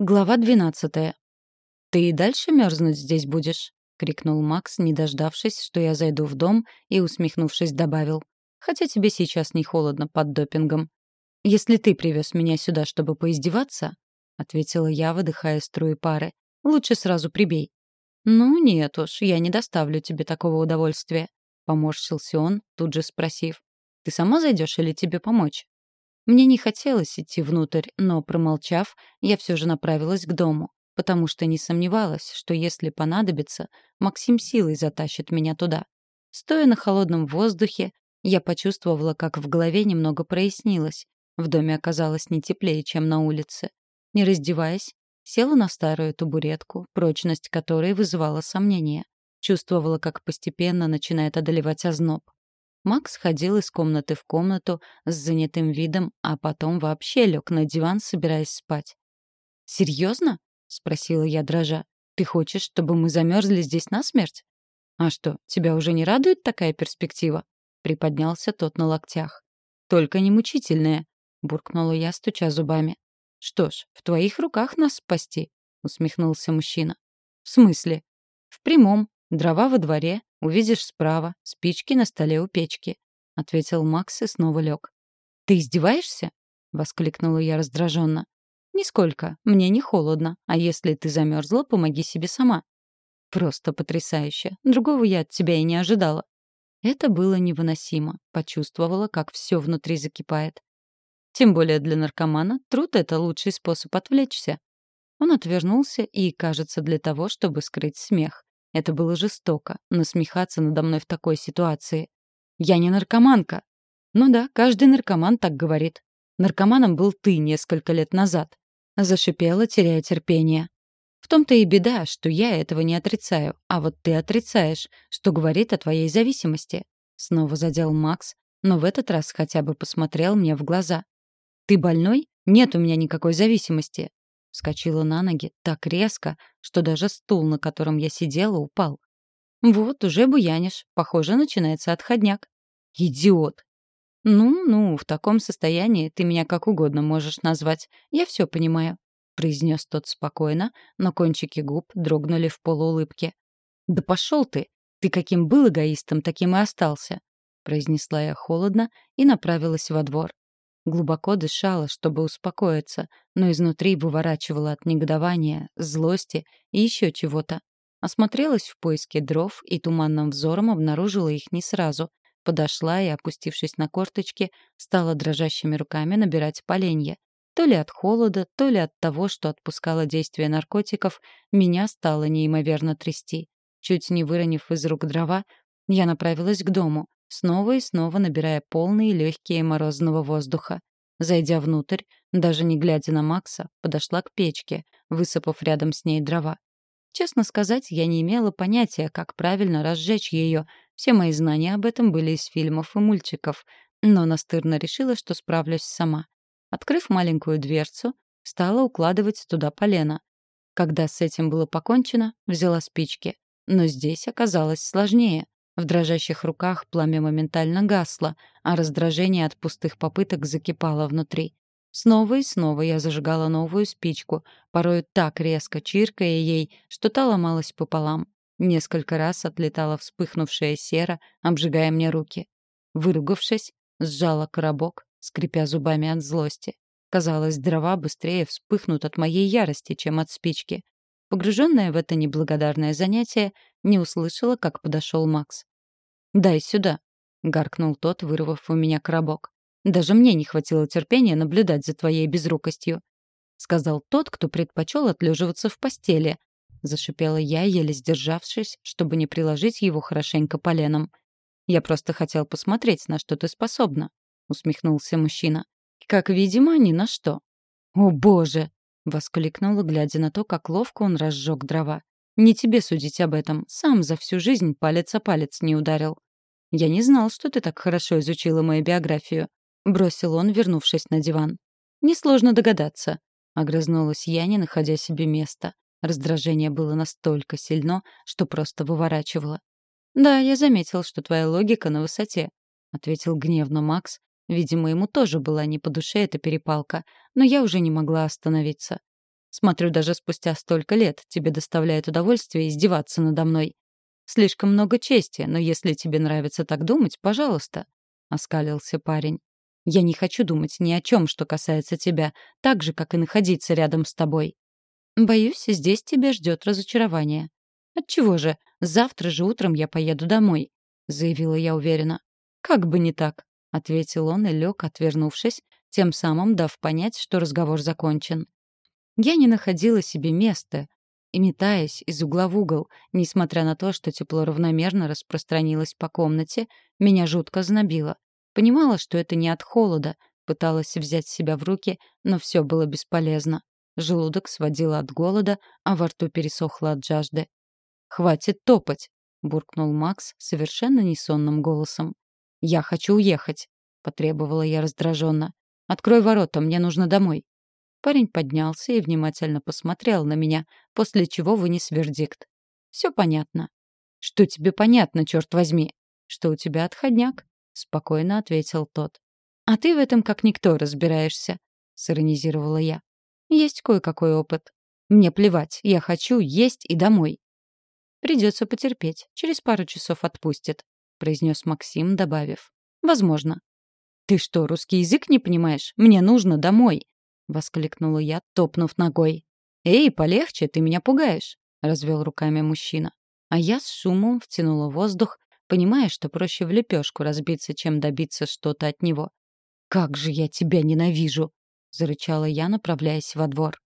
Глава двенадцатая. «Ты и дальше мерзнуть здесь будешь?» — крикнул Макс, не дождавшись, что я зайду в дом, и, усмехнувшись, добавил. «Хотя тебе сейчас не холодно под допингом. Если ты привез меня сюда, чтобы поиздеваться, — ответила я, выдыхая струи пары, — лучше сразу прибей». «Ну, нет уж, я не доставлю тебе такого удовольствия», — поморщился он, тут же спросив. «Ты сама зайдешь или тебе помочь?» Мне не хотелось идти внутрь, но, промолчав, я все же направилась к дому, потому что не сомневалась, что если понадобится, Максим силой затащит меня туда. Стоя на холодном воздухе, я почувствовала, как в голове немного прояснилось. В доме оказалось не теплее, чем на улице. Не раздеваясь, села на старую табуретку, прочность которой вызывала сомнения. Чувствовала, как постепенно начинает одолевать озноб. Макс ходил из комнаты в комнату с занятым видом, а потом вообще лег на диван, собираясь спать. «Серьезно?» — спросила я, дрожа. «Ты хочешь, чтобы мы замерзли здесь насмерть?» «А что, тебя уже не радует такая перспектива?» — приподнялся тот на локтях. «Только не мучительная», — буркнула я, стуча зубами. «Что ж, в твоих руках нас спасти», — усмехнулся мужчина. «В смысле?» «В прямом. Дрова во дворе, Увидишь справа, спички на столе у печки», — ответил Макс и снова лег. «Ты издеваешься?» — воскликнула я раздраженно. «Нисколько. Мне не холодно. А если ты замерзла, помоги себе сама». «Просто потрясающе. Другого я от тебя и не ожидала». Это было невыносимо. Почувствовала, как все внутри закипает. Тем более для наркомана труд — это лучший способ отвлечься. Он отвернулся и, кажется, для того, чтобы скрыть смех. Это было жестоко, насмехаться надо мной в такой ситуации. Я не наркоманка. Ну да, каждый наркоман так говорит. Наркоманом был ты несколько лет назад. Зашипела, теряя терпение. В том-то и беда, что я этого не отрицаю, а вот ты отрицаешь, что говорит о твоей зависимости. Снова задел Макс, но в этот раз хотя бы посмотрел мне в глаза. Ты больной? Нет у меня никакой зависимости. Вскочила на ноги так резко, что даже стул, на котором я сидела, упал. «Вот, уже буянишь. Похоже, начинается отходняк». «Идиот!» «Ну-ну, в таком состоянии ты меня как угодно можешь назвать. Я все понимаю», — произнес тот спокойно, но кончики губ дрогнули в полуулыбке. «Да пошел ты! Ты каким был эгоистом, таким и остался», — произнесла я холодно и направилась во двор. Глубоко дышала, чтобы успокоиться, но изнутри выворачивала от негодования, злости и еще чего-то. Осмотрелась в поиске дров и туманным взором обнаружила их не сразу. Подошла и, опустившись на корточки, стала дрожащими руками набирать поленья. То ли от холода, то ли от того, что отпускало действие наркотиков, меня стало неимоверно трясти. Чуть не выронив из рук дрова, я направилась к дому снова и снова набирая полные легкие морозного воздуха. Зайдя внутрь, даже не глядя на Макса, подошла к печке, высыпав рядом с ней дрова. Честно сказать, я не имела понятия, как правильно разжечь ее. Все мои знания об этом были из фильмов и мультиков, но настырно решила, что справлюсь сама. Открыв маленькую дверцу, стала укладывать туда полено. Когда с этим было покончено, взяла спички. Но здесь оказалось сложнее. В дрожащих руках пламя моментально гасло, а раздражение от пустых попыток закипало внутри. Снова и снова я зажигала новую спичку, порой так резко чиркая ей, что та ломалась пополам. Несколько раз отлетала вспыхнувшая сера, обжигая мне руки. Выругавшись, сжала коробок, скрипя зубами от злости. Казалось, дрова быстрее вспыхнут от моей ярости, чем от спички. Погруженная в это неблагодарное занятие, не услышала, как подошел Макс. «Дай сюда», — гаркнул тот, вырвав у меня коробок. «Даже мне не хватило терпения наблюдать за твоей безрукостью», — сказал тот, кто предпочел отлеживаться в постели. Зашипела я, еле сдержавшись, чтобы не приложить его хорошенько поленом. «Я просто хотел посмотреть, на что ты способна», — усмехнулся мужчина. «Как видимо, ни на что». «О, боже!» — воскликнула, глядя на то, как ловко он разжег дрова. Не тебе судить об этом. Сам за всю жизнь палец о палец не ударил. Я не знал, что ты так хорошо изучила мою биографию. Бросил он, вернувшись на диван. Несложно догадаться. Огрызнулась я, не находя себе места. Раздражение было настолько сильно, что просто выворачивало. «Да, я заметил, что твоя логика на высоте», — ответил гневно Макс. Видимо, ему тоже была не по душе эта перепалка, но я уже не могла остановиться. Смотрю, даже спустя столько лет тебе доставляет удовольствие издеваться надо мной. Слишком много чести, но если тебе нравится так думать, пожалуйста», — оскалился парень. «Я не хочу думать ни о чем, что касается тебя, так же, как и находиться рядом с тобой. Боюсь, здесь тебя ждет разочарование. Отчего же, завтра же утром я поеду домой», — заявила я уверенно. «Как бы не так», — ответил он и лег, отвернувшись, тем самым дав понять, что разговор закончен. Я не находила себе места, и метаясь из угла в угол, несмотря на то, что тепло равномерно распространилось по комнате, меня жутко знобило. Понимала, что это не от холода, пыталась взять себя в руки, но все было бесполезно. Желудок сводило от голода, а во рту пересохло от жажды. «Хватит топать!» — буркнул Макс совершенно несонным голосом. «Я хочу уехать!» — потребовала я раздраженно. «Открой ворота, мне нужно домой». Парень поднялся и внимательно посмотрел на меня, после чего вынес вердикт. «Все понятно». «Что тебе понятно, черт возьми?» «Что у тебя отходняк?» — спокойно ответил тот. «А ты в этом как никто разбираешься», — сиронизировала я. «Есть кое-какой опыт. Мне плевать, я хочу есть и домой». «Придется потерпеть, через пару часов отпустит», — произнес Максим, добавив. «Возможно». «Ты что, русский язык не понимаешь? Мне нужно домой!» — воскликнула я, топнув ногой. «Эй, полегче, ты меня пугаешь!» — развел руками мужчина. А я с шумом втянула воздух, понимая, что проще в лепешку разбиться, чем добиться что-то от него. «Как же я тебя ненавижу!» — зарычала я, направляясь во двор.